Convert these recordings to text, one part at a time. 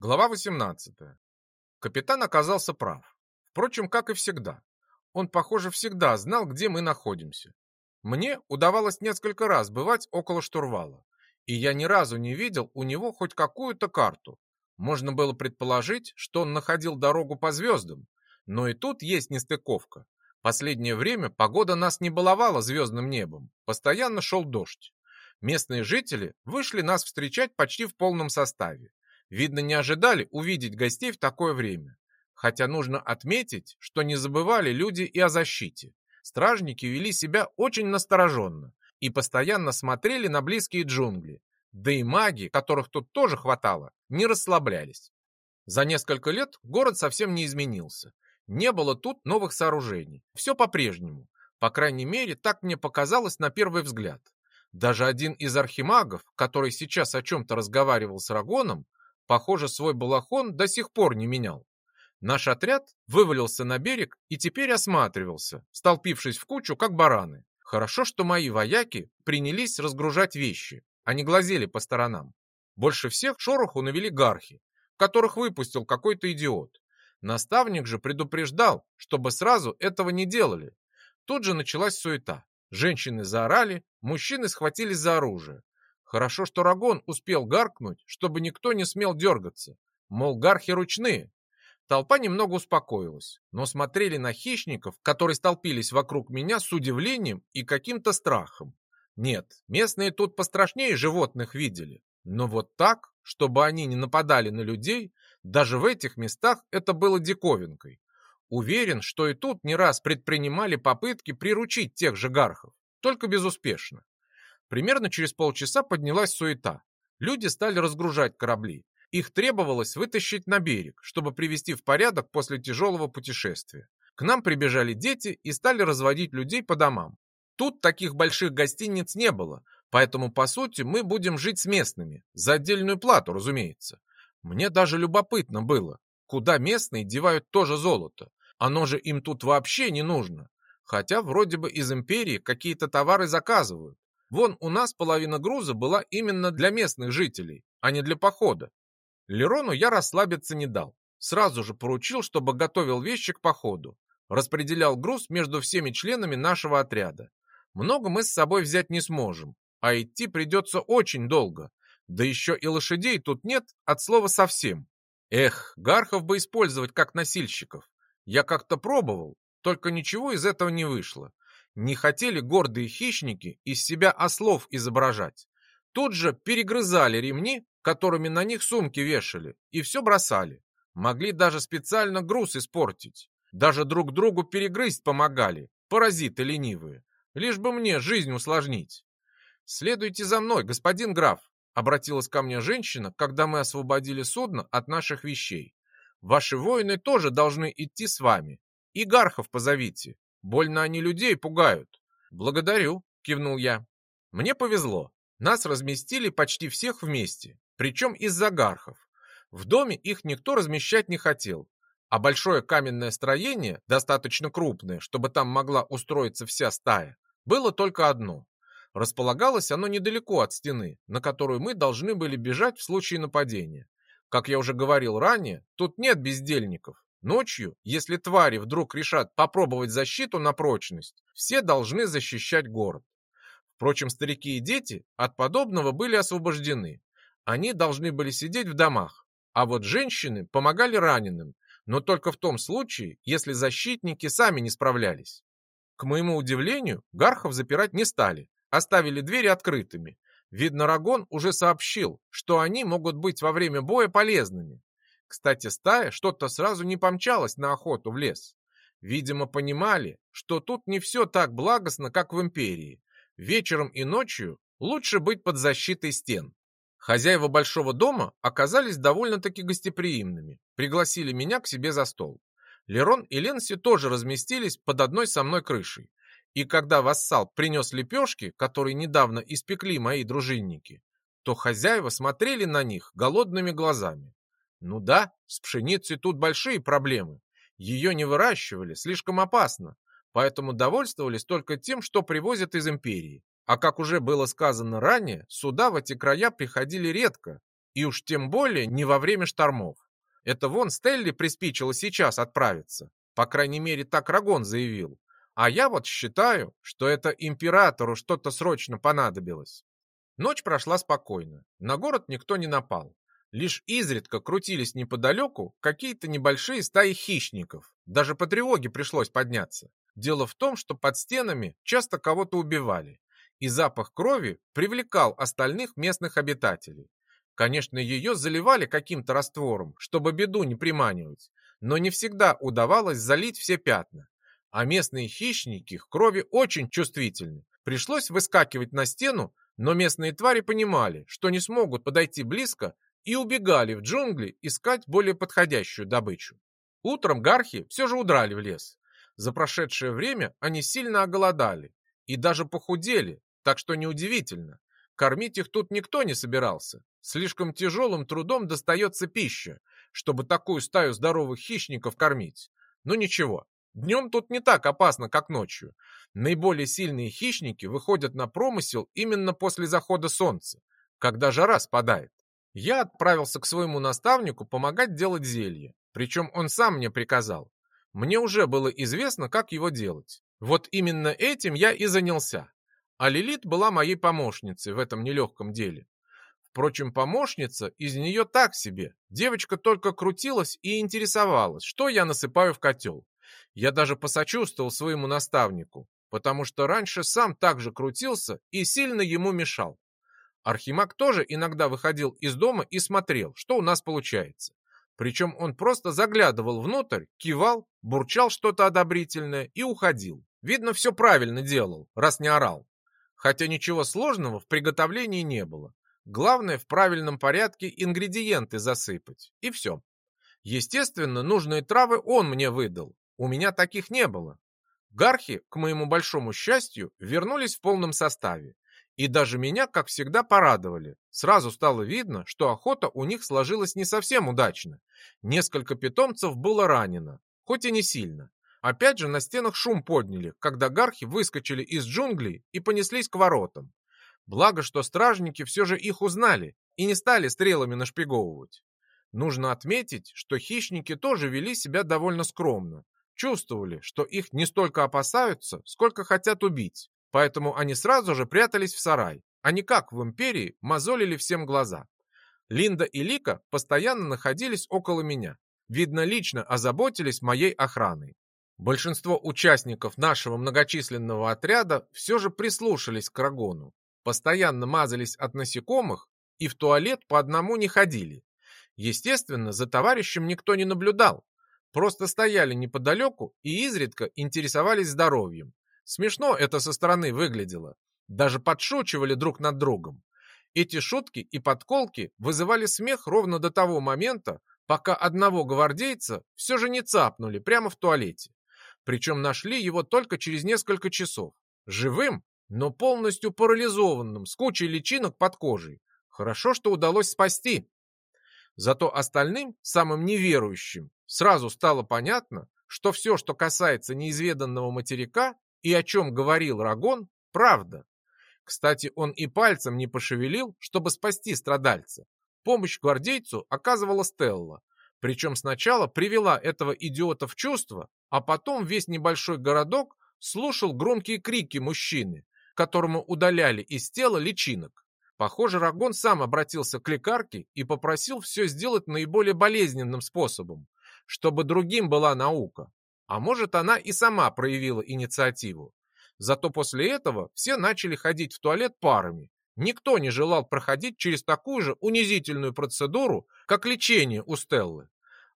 Глава 18. Капитан оказался прав. Впрочем, как и всегда. Он, похоже, всегда знал, где мы находимся. Мне удавалось несколько раз бывать около штурвала, и я ни разу не видел у него хоть какую-то карту. Можно было предположить, что он находил дорогу по звездам, но и тут есть нестыковка. Последнее время погода нас не баловала звездным небом, постоянно шел дождь. Местные жители вышли нас встречать почти в полном составе. Видно, не ожидали увидеть гостей в такое время. Хотя нужно отметить, что не забывали люди и о защите. Стражники вели себя очень настороженно и постоянно смотрели на близкие джунгли. Да и маги, которых тут тоже хватало, не расслаблялись. За несколько лет город совсем не изменился. Не было тут новых сооружений. Все по-прежнему. По крайней мере, так мне показалось на первый взгляд. Даже один из архимагов, который сейчас о чем-то разговаривал с Рагоном, Похоже, свой балахон до сих пор не менял. Наш отряд вывалился на берег и теперь осматривался, столпившись в кучу, как бараны. Хорошо, что мои вояки принялись разгружать вещи, а не глазели по сторонам. Больше всех шороху навели гархи, которых выпустил какой-то идиот. Наставник же предупреждал, чтобы сразу этого не делали. Тут же началась суета. Женщины заорали, мужчины схватились за оружие. Хорошо, что Рагон успел гаркнуть, чтобы никто не смел дергаться. Мол, гархи ручные. Толпа немного успокоилась, но смотрели на хищников, которые столпились вокруг меня с удивлением и каким-то страхом. Нет, местные тут пострашнее животных видели. Но вот так, чтобы они не нападали на людей, даже в этих местах это было диковинкой. Уверен, что и тут не раз предпринимали попытки приручить тех же гархов, только безуспешно. Примерно через полчаса поднялась суета. Люди стали разгружать корабли. Их требовалось вытащить на берег, чтобы привести в порядок после тяжелого путешествия. К нам прибежали дети и стали разводить людей по домам. Тут таких больших гостиниц не было, поэтому, по сути, мы будем жить с местными, за отдельную плату, разумеется. Мне даже любопытно было, куда местные девают то же золото. Оно же им тут вообще не нужно. Хотя вроде бы из империи какие-то товары заказывают. Вон у нас половина груза была именно для местных жителей, а не для похода. Лерону я расслабиться не дал. Сразу же поручил, чтобы готовил вещи к походу. Распределял груз между всеми членами нашего отряда. Много мы с собой взять не сможем, а идти придется очень долго. Да еще и лошадей тут нет от слова совсем. Эх, гархов бы использовать как носильщиков. Я как-то пробовал, только ничего из этого не вышло. Не хотели гордые хищники из себя ослов изображать. Тут же перегрызали ремни, которыми на них сумки вешали, и все бросали. Могли даже специально груз испортить. Даже друг другу перегрызть помогали, паразиты ленивые. Лишь бы мне жизнь усложнить. «Следуйте за мной, господин граф», — обратилась ко мне женщина, когда мы освободили судно от наших вещей. «Ваши воины тоже должны идти с вами. И гархов позовите. Больно они людей пугают. Благодарю, кивнул я. Мне повезло. Нас разместили почти всех вместе, причем из-за гархов. В доме их никто размещать не хотел, а большое каменное строение, достаточно крупное, чтобы там могла устроиться вся стая, было только одно. Располагалось оно недалеко от стены, на которую мы должны были бежать в случае нападения. Как я уже говорил ранее, тут нет бездельников, Ночью, если твари вдруг решат попробовать защиту на прочность, все должны защищать город. Впрочем, старики и дети от подобного были освобождены. Они должны были сидеть в домах, а вот женщины помогали раненым, но только в том случае, если защитники сами не справлялись. К моему удивлению, гархов запирать не стали, оставили двери открытыми. Видно, Рагон уже сообщил, что они могут быть во время боя полезными, кстати, стая что-то сразу не помчалась на охоту в лес. Видимо, понимали, что тут не все так благостно, как в империи. Вечером и ночью лучше быть под защитой стен. Хозяева большого дома оказались довольно-таки гостеприимными, пригласили меня к себе за стол. Лерон и Ленси тоже разместились под одной со мной крышей. И когда вассал принес лепешки, которые недавно испекли мои дружинники, то хозяева смотрели на них голодными глазами. Ну да, с пшеницей тут большие проблемы. Ее не выращивали, слишком опасно, поэтому довольствовались только тем, что привозят из империи. А как уже было сказано ранее, сюда в эти края приходили редко, И уж тем более не во время штормов. Это вон Стелли приспичило сейчас отправиться. По крайней мере, так Рагон заявил. А я вот считаю, что это императору что-то срочно понадобилось. Ночь прошла спокойно. На город никто не напал. Лишь изредка крутились неподалеку какие-то небольшие стаи хищников. Даже по тревоге пришлось подняться. Дело в том, что под стенами часто кого-то убивали, и запах крови привлекал остальных местных обитателей. Конечно, ее заливали каким-то раствором, чтобы беду не приманивать, но не всегда удавалось залить все пятна. А местные хищники к крови очень чувствительны. Пришлось выскакивать на стену, но местные твари понимали, что не смогут подойти близко и убегали в джунгли искать более подходящую добычу. Утром гархи все же удрали в лес. За прошедшее время они сильно оголодали и даже похудели, так что неудивительно. Кормить их тут никто не собирался. Слишком тяжелым трудом достается пища, чтобы такую стаю здоровых хищников кормить. Но ничего, днем тут не так опасно, как ночью. Наиболее сильные хищники выходят на промысел именно после захода солнца, когда жара спадает. Я отправился к своему наставнику помогать делать зелье, причем он сам мне приказал. Мне уже было известно, как его делать. Вот именно этим я и занялся. А Лилит была моей помощницей в этом нелегком деле. Впрочем, помощница из нее так себе. Девочка только крутилась и интересовалась, что я насыпаю в котел. Я даже посочувствовал своему наставнику, потому что раньше сам так же крутился и сильно ему мешал. Архимаг тоже иногда выходил из дома и смотрел, что у нас получается. Причем он просто заглядывал внутрь, кивал, бурчал что-то одобрительное и уходил. Видно, все правильно делал, раз не орал. Хотя ничего сложного в приготовлении не было. Главное в правильном порядке ингредиенты засыпать. И все. Естественно, нужные травы он мне выдал. У меня таких не было. Гархи, к моему большому счастью, вернулись в полном составе. И даже меня, как всегда, порадовали. Сразу стало видно, что охота у них сложилась не совсем удачно. Несколько питомцев было ранено, хоть и не сильно. Опять же на стенах шум подняли, когда гархи выскочили из джунглей и понеслись к воротам. Благо, что стражники все же их узнали и не стали стрелами нашпиговывать. Нужно отметить, что хищники тоже вели себя довольно скромно. Чувствовали, что их не столько опасаются, сколько хотят убить. Поэтому они сразу же прятались в сарай, не как в империи мозолили всем глаза. Линда и Лика постоянно находились около меня. Видно, лично озаботились моей охраной. Большинство участников нашего многочисленного отряда все же прислушались к Рагону. Постоянно мазались от насекомых и в туалет по одному не ходили. Естественно, за товарищем никто не наблюдал. Просто стояли неподалеку и изредка интересовались здоровьем. Смешно это со стороны выглядело. Даже подшучивали друг над другом. Эти шутки и подколки вызывали смех ровно до того момента, пока одного гвардейца все же не цапнули прямо в туалете. Причем нашли его только через несколько часов. Живым, но полностью парализованным, с кучей личинок под кожей. Хорошо, что удалось спасти. Зато остальным, самым неверующим, сразу стало понятно, что все, что касается неизведанного материка, и о чем говорил Рагон, правда. Кстати, он и пальцем не пошевелил, чтобы спасти страдальца. Помощь гвардейцу оказывала Стелла. Причем сначала привела этого идиота в чувство, а потом весь небольшой городок слушал громкие крики мужчины, которому удаляли из тела личинок. Похоже, Рагон сам обратился к лекарке и попросил все сделать наиболее болезненным способом, чтобы другим была наука. А может, она и сама проявила инициативу. Зато после этого все начали ходить в туалет парами. Никто не желал проходить через такую же унизительную процедуру, как лечение у Стеллы.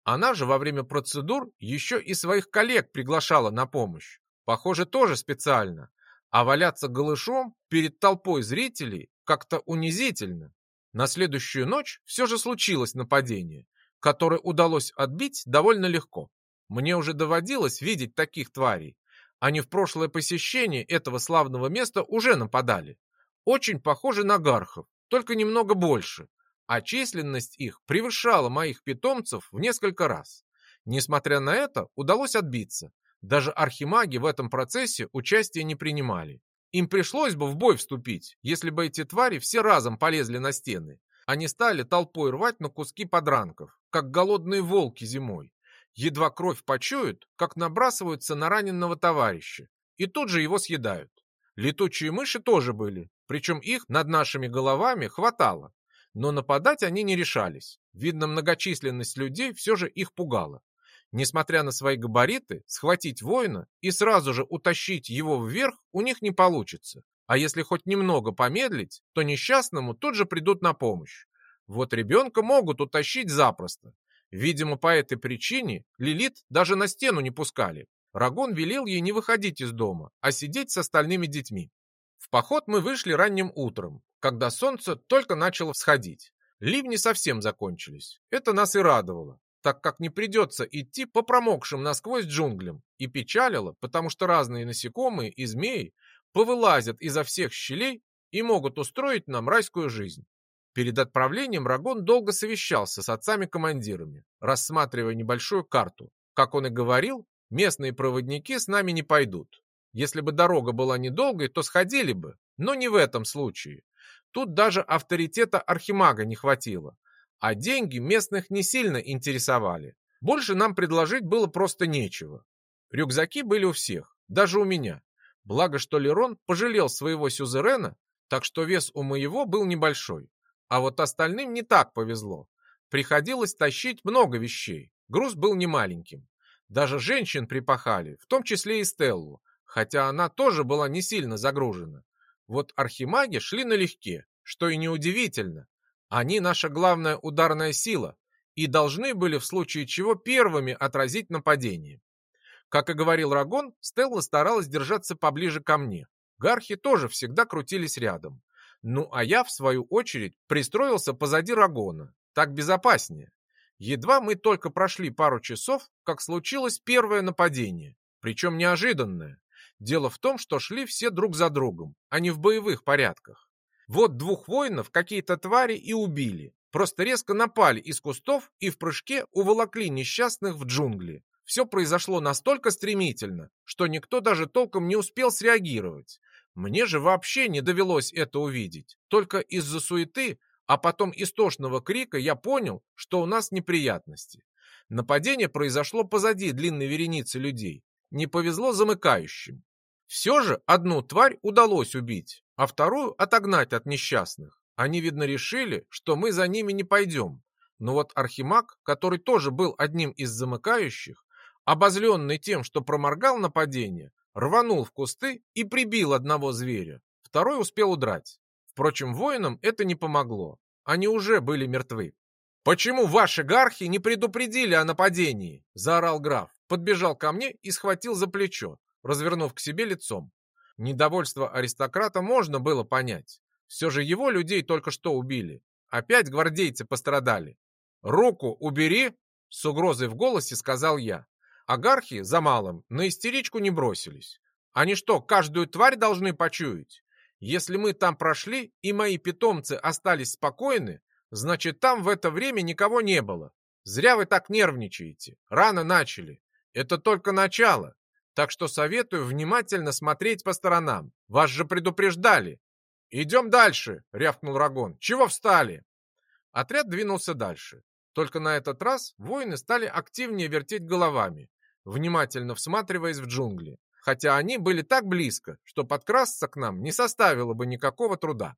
Она же во время процедур еще и своих коллег приглашала на помощь. Похоже, тоже специально. А валяться голышом перед толпой зрителей как-то унизительно. На следующую ночь все же случилось нападение, которое удалось отбить довольно легко. Мне уже доводилось видеть таких тварей. Они в прошлое посещение этого славного места уже нападали. Очень похожи на гархов, только немного больше. А численность их превышала моих питомцев в несколько раз. Несмотря на это, удалось отбиться. Даже архимаги в этом процессе участия не принимали. Им пришлось бы в бой вступить, если бы эти твари все разом полезли на стены. Они стали толпой рвать на куски подранков, как голодные волки зимой. Едва кровь почуют, как набрасываются на раненого товарища, и тут же его съедают. Летучие мыши тоже были, причем их над нашими головами хватало. Но нападать они не решались. Видно, многочисленность людей все же их пугала. Несмотря на свои габариты, схватить воина и сразу же утащить его вверх у них не получится. А если хоть немного помедлить, то несчастному тут же придут на помощь. Вот ребенка могут утащить запросто. Видимо, по этой причине Лилит даже на стену не пускали. Рагон велел ей не выходить из дома, а сидеть с остальными детьми. В поход мы вышли ранним утром, когда солнце только начало всходить. Ливни совсем закончились. Это нас и радовало так как не придется идти по промокшим насквозь джунглям, и печалило, потому что разные насекомые и змеи повылазят изо всех щелей и могут устроить нам райскую жизнь. Перед отправлением Рагон долго совещался с отцами-командирами, рассматривая небольшую карту. Как он и говорил, местные проводники с нами не пойдут. Если бы дорога была недолгой, то сходили бы, но не в этом случае. Тут даже авторитета архимага не хватило, а деньги местных не сильно интересовали. Больше нам предложить было просто нечего. Рюкзаки были у всех, даже у меня. Благо, что Лерон пожалел своего сюзерена, так что вес у моего был небольшой. А вот остальным не так повезло. Приходилось тащить много вещей. Груз был немаленьким. Даже женщин припахали, в том числе и Стеллу, хотя она тоже была не сильно загружена. Вот архимаги шли налегке, что и неудивительно, они наша главная ударная сила и должны были в случае чего первыми отразить нападение. Как и говорил Рагон, Стелла старалась держаться поближе ко мне. Гархи тоже всегда крутились рядом. Ну а я, в свою очередь, пристроился позади Рагона. Так безопаснее. Едва мы только прошли пару часов, как случилось первое нападение. Причем неожиданное. Дело в том, что шли все друг за другом, а не в боевых порядках. Вот двух воинов какие-то твари и убили. Просто резко напали из кустов и в прыжке уволокли несчастных в джунгли. Все произошло настолько стремительно, что никто даже толком не успел среагировать. Мне же вообще не довелось это увидеть. Только из-за суеты, а потом истошного крика я понял, что у нас неприятности. Нападение произошло позади длинной вереницы людей. Не повезло замыкающим. Все же одну тварь удалось убить, а вторую отогнать от несчастных. Они, видно, решили, что мы за ними не пойдем. Но вот Архимаг, который тоже был одним из замыкающих, обозленный тем, что проморгал нападение, рванул в кусты и прибил одного зверя. Второй успел удрать. Впрочем, воинам это не помогло. Они уже были мертвы. «Почему ваши гархи не предупредили о нападении?» – заорал граф, подбежал ко мне и схватил за плечо, развернув к себе лицом. Недовольство аристократа можно было понять. Все же его людей только что убили. Опять гвардейцы пострадали. «Руку убери!» — с угрозой в голосе сказал я. Агархи за малым на истеричку не бросились. Они что, каждую тварь должны почуять? Если мы там прошли, и мои питомцы остались спокойны, значит, там в это время никого не было. Зря вы так нервничаете. Рано начали. Это только начало. Так что советую внимательно смотреть по сторонам. Вас же предупреждали. Идем дальше, рявкнул Рагон. Чего встали? Отряд двинулся дальше. Только на этот раз воины стали активнее вертеть головами, внимательно всматриваясь в джунгли. Хотя они были так близко, что подкрасться к нам не составило бы никакого труда.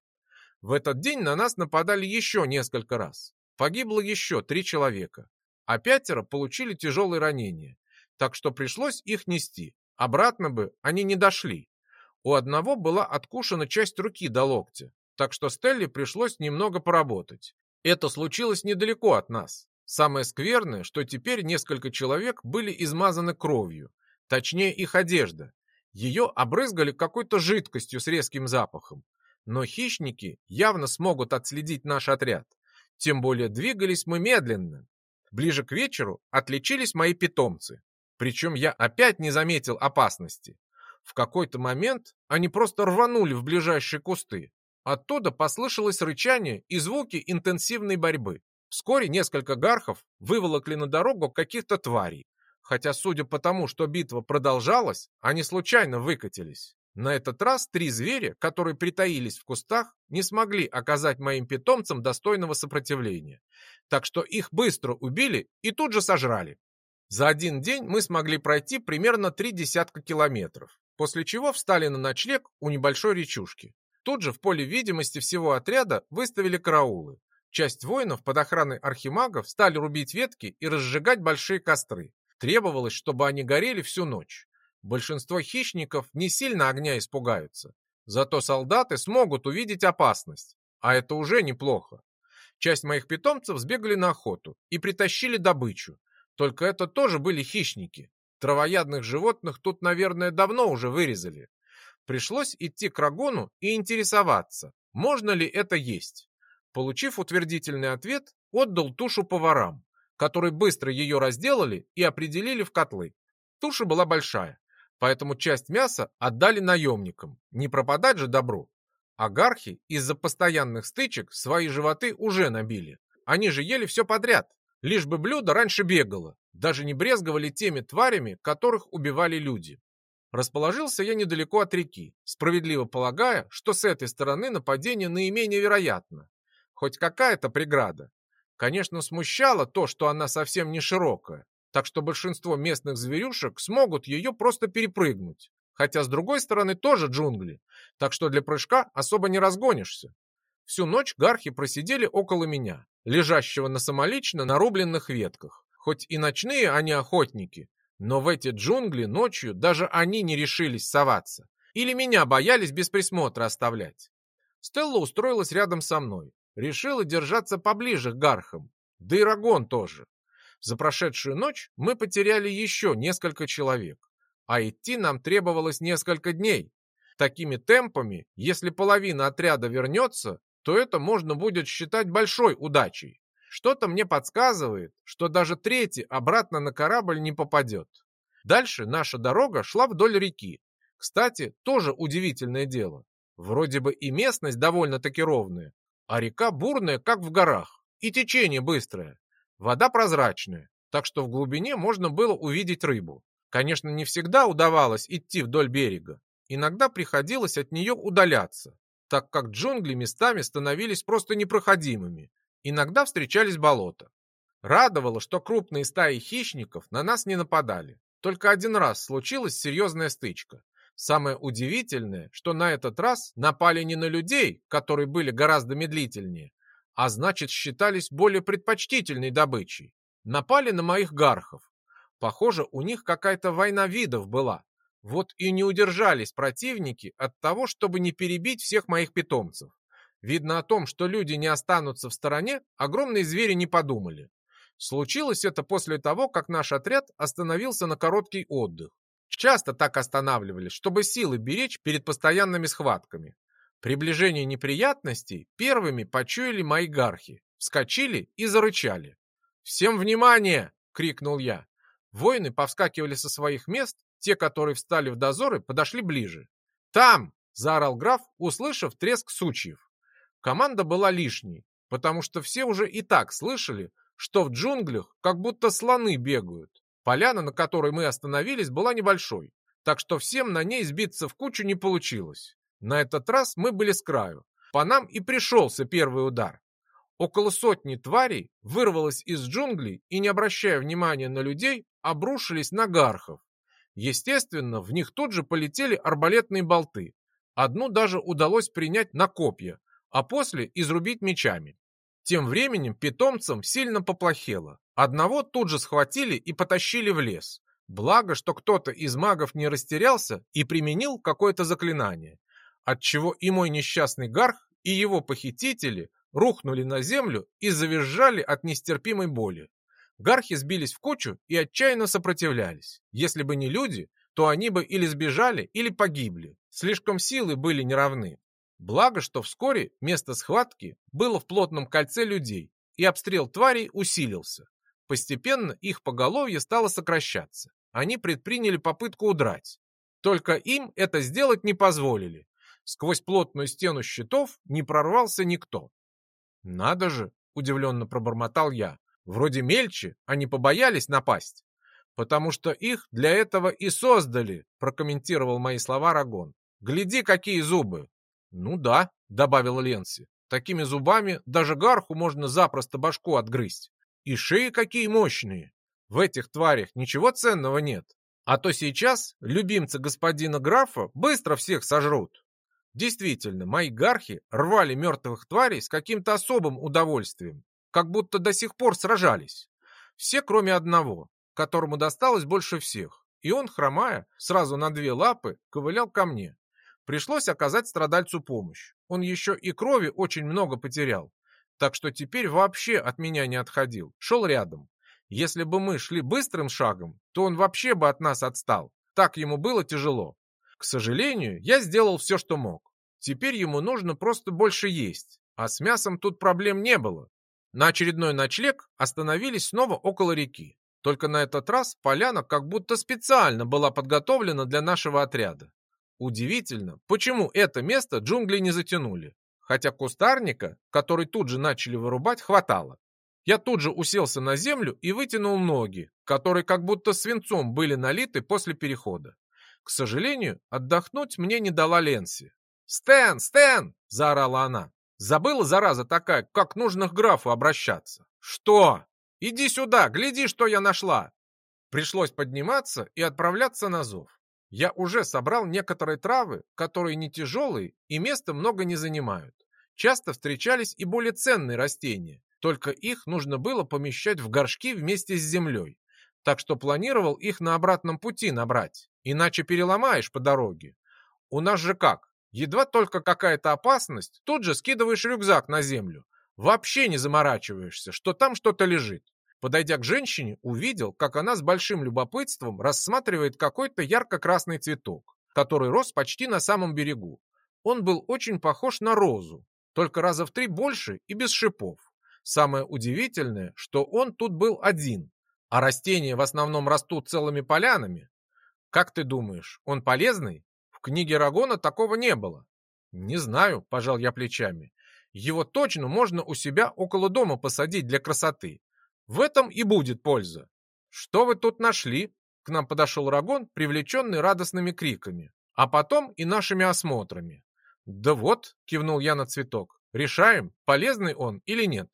В этот день на нас нападали еще несколько раз. Погибло еще три человека, а пятеро получили тяжелые ранения так что пришлось их нести. Обратно бы они не дошли. У одного была откушена часть руки до локтя, так что Стелле пришлось немного поработать. Это случилось недалеко от нас. Самое скверное, что теперь несколько человек были измазаны кровью, точнее их одежда. Ее обрызгали какой-то жидкостью с резким запахом. Но хищники явно смогут отследить наш отряд. Тем более двигались мы медленно. Ближе к вечеру отличились мои питомцы. Причем я опять не заметил опасности. В какой-то момент они просто рванули в ближайшие кусты. Оттуда послышалось рычание и звуки интенсивной борьбы. Вскоре несколько гархов выволокли на дорогу каких-то тварей. Хотя, судя по тому, что битва продолжалась, они случайно выкатились. На этот раз три зверя, которые притаились в кустах, не смогли оказать моим питомцам достойного сопротивления. Так что их быстро убили и тут же сожрали. За один день мы смогли пройти примерно три десятка километров, после чего встали на ночлег у небольшой речушки. Тут же в поле видимости всего отряда выставили караулы. Часть воинов под охраной архимагов стали рубить ветки и разжигать большие костры. Требовалось, чтобы они горели всю ночь. Большинство хищников не сильно огня испугаются. Зато солдаты смогут увидеть опасность, а это уже неплохо. Часть моих питомцев сбегали на охоту и притащили добычу. Только это тоже были хищники. Травоядных животных тут, наверное, давно уже вырезали. Пришлось идти к Рагону и интересоваться, можно ли это есть. Получив утвердительный ответ, отдал тушу поварам, которые быстро ее разделали и определили в котлы. Туша была большая, поэтому часть мяса отдали наемникам, не пропадать же добру. Агархи из-за постоянных стычек свои животы уже набили. Они же ели все подряд, лишь бы блюдо раньше бегало, даже не брезговали теми тварями, которых убивали люди. Расположился я недалеко от реки, справедливо полагая, что с этой стороны нападение наименее вероятно. Хоть какая-то преграда. Конечно, смущало то, что она совсем не широкая, так что большинство местных зверюшек смогут ее просто перепрыгнуть. Хотя с другой стороны тоже джунгли, так что для прыжка особо не разгонишься. Всю ночь гархи просидели около меня, лежащего на самолично нарубленных ветках. Хоть и ночные они охотники, но в эти джунгли ночью даже они не решились соваться. Или меня боялись без присмотра оставлять. Стелла устроилась рядом со мной. Решила держаться поближе к гархам. Да и Рагон тоже. За прошедшую ночь мы потеряли еще несколько человек, а идти нам требовалось несколько дней. Такими темпами, если половина отряда вернется, то это можно будет считать большой удачей. Что-то мне подсказывает, что даже третий обратно на корабль не попадет. Дальше наша дорога шла вдоль реки. Кстати, тоже удивительное дело. Вроде бы и местность довольно-таки ровная, а река бурная, как в горах, и течение быстрое. Вода прозрачная, так что в глубине можно было увидеть рыбу. Конечно, не всегда удавалось идти вдоль берега. Иногда приходилось от нее удаляться, так как джунгли местами становились просто непроходимыми. Иногда встречались болота. Радовало, что крупные стаи хищников на нас не нападали. Только один раз случилась серьезная стычка. Самое удивительное, что на этот раз напали не на людей, которые были гораздо медлительнее, а значит считались более предпочтительной добычей. Напали на моих гархов. Похоже, у них какая-то война видов была. Вот и не удержались противники от того, чтобы не перебить всех моих питомцев. Видно о том, что люди не останутся в стороне, огромные звери не подумали. Случилось это после того, как наш отряд остановился на короткий отдых. Часто так останавливались, чтобы силы беречь перед постоянными схватками. Приближение неприятностей первыми почуяли мои гархи, вскочили и зарычали. «Всем внимание!» — крикнул я. Воины повскакивали со своих мест, те, которые встали в дозоры, подошли ближе. «Там!» — заорал граф, услышав треск сучьев. Команда была лишней, потому что все уже и так слышали, что в джунглях как будто слоны бегают. Поляна, на которой мы остановились, была небольшой, так что всем на ней сбиться в кучу не получилось. На этот раз мы были с краю. По нам и пришелся первый удар. Около сотни тварей вырвалось из джунглей и, не обращая внимания на людей, обрушились на гархов. Естественно, в них тут же полетели арбалетные болты. Одну даже удалось принять на копья, а после изрубить мечами. Тем временем питомцам сильно поплохело. Одного тут же схватили и потащили в лес. Благо, что кто-то из магов не растерялся и применил какое-то заклинание отчего и мой несчастный гарх, и его похитители рухнули на землю и завизжали от нестерпимой боли. Гархи сбились в кучу и отчаянно сопротивлялись. Если бы не люди, то они бы или сбежали, или погибли. Слишком силы были неравны. Благо, что вскоре место схватки было в плотном кольце людей, и обстрел тварей усилился. Постепенно их поголовье стало сокращаться. Они предприняли попытку удрать. Только им это сделать не позволили, Сквозь плотную стену щитов не прорвался никто. «Надо же!» — удивленно пробормотал я. «Вроде мельче, они побоялись напасть». «Потому что их для этого и создали», — прокомментировал мои слова Рагон. Гляди, какие зубы!» «Ну да», — добавила Ленси. «Такими зубами даже гарху можно запросто башку отгрызть. И шеи какие мощные! В этих тварях ничего ценного нет. А то сейчас любимцы господина графа быстро всех сожрут». Действительно, мои гархи рвали мертвых тварей с каким-то особым удовольствием, как будто до сих пор сражались. Все, кроме одного, которому досталось больше всех. И он, хромая, сразу на две лапы, ковылял ко мне. Пришлось оказать страдальцу помощь. Он еще и крови очень много потерял. Так что теперь вообще от меня не отходил. Шел рядом. Если бы мы шли быстрым шагом, то он вообще бы от нас отстал. Так ему было тяжело. К сожалению, я сделал все, что мог. Теперь ему нужно просто больше есть. А с мясом тут проблем не было. На очередной ночлег остановились снова около реки. Только на этот раз поляна как будто специально была подготовлена для нашего отряда. Удивительно, почему это место джунгли не затянули. Хотя кустарника, который тут же начали вырубать, хватало. Я тут же уселся на землю и вытянул ноги, которые как будто свинцом были налиты после перехода. К сожалению, отдохнуть мне не дала Ленси. «Стэн! Стэн!» – заорала она. Забыла, зараза такая, как нужно к графу обращаться. «Что?» Иди сюда, гляди, что я нашла!» Пришлось подниматься и отправляться на зов. Я уже собрал некоторые травы, которые не тяжелые и места много не занимают. Часто встречались и более ценные растения, только их нужно было помещать в горшки вместе с землей. Так что планировал их на обратном пути набрать, иначе переломаешь по дороге. У нас же как? Едва только какая-то опасность, тут же скидываешь рюкзак на землю. Вообще не заморачиваешься, что там что-то лежит. Подойдя к женщине, увидел, как она с большим любопытством рассматривает какой-то ярко-красный цветок, который рос почти на самом берегу. Он был очень похож на розу, только раза в три больше и без шипов. Самое удивительное, что он тут был один, а растения в основном растут целыми полянами. Как ты думаешь, он полезный? В книге Рагона такого не было. Не знаю, пожал я плечами. Его точно можно у себя около дома посадить для красоты. В этом и будет польза. Что вы тут нашли? К нам подошел Рагон, привлеченный радостными криками, а потом и нашими осмотрами. Да вот, кивнул я на цветок, решаем, полезный он или нет.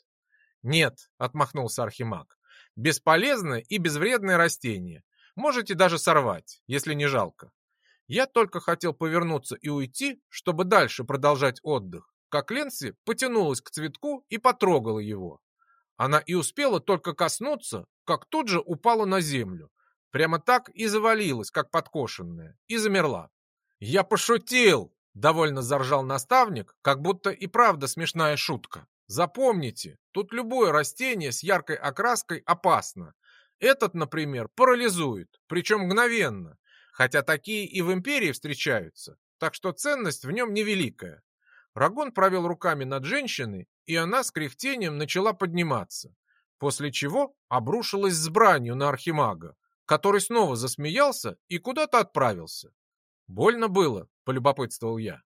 Нет, отмахнулся Архимаг. Бесполезное и безвредное растение. Можете даже сорвать, если не жалко. Я только хотел повернуться и уйти, чтобы дальше продолжать отдых, как Ленси потянулась к цветку и потрогала его. Она и успела только коснуться, как тут же упала на землю. Прямо так и завалилась, как подкошенная, и замерла. «Я пошутил!» — довольно заржал наставник, как будто и правда смешная шутка. «Запомните, тут любое растение с яркой окраской опасно. Этот, например, парализует, причем мгновенно, хотя такие и в империи встречаются, так что ценность в нем невеликая. Рагон провел руками над женщиной, и она с кряхтением начала подниматься, после чего обрушилась с бранью на архимага, который снова засмеялся и куда-то отправился. «Больно было?» — полюбопытствовал я.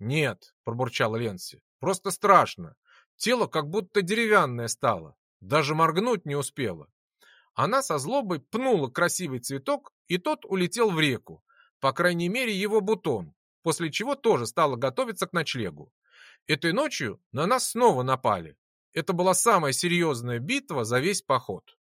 «Нет», — пробурчала Ленси, — «просто страшно. Тело как будто деревянное стало, даже моргнуть не успела». Она со злобой пнула красивый цветок, и тот улетел в реку, по крайней мере его бутон, после чего тоже стала готовиться к ночлегу. Этой ночью на нас снова напали. Это была самая серьезная битва за весь поход.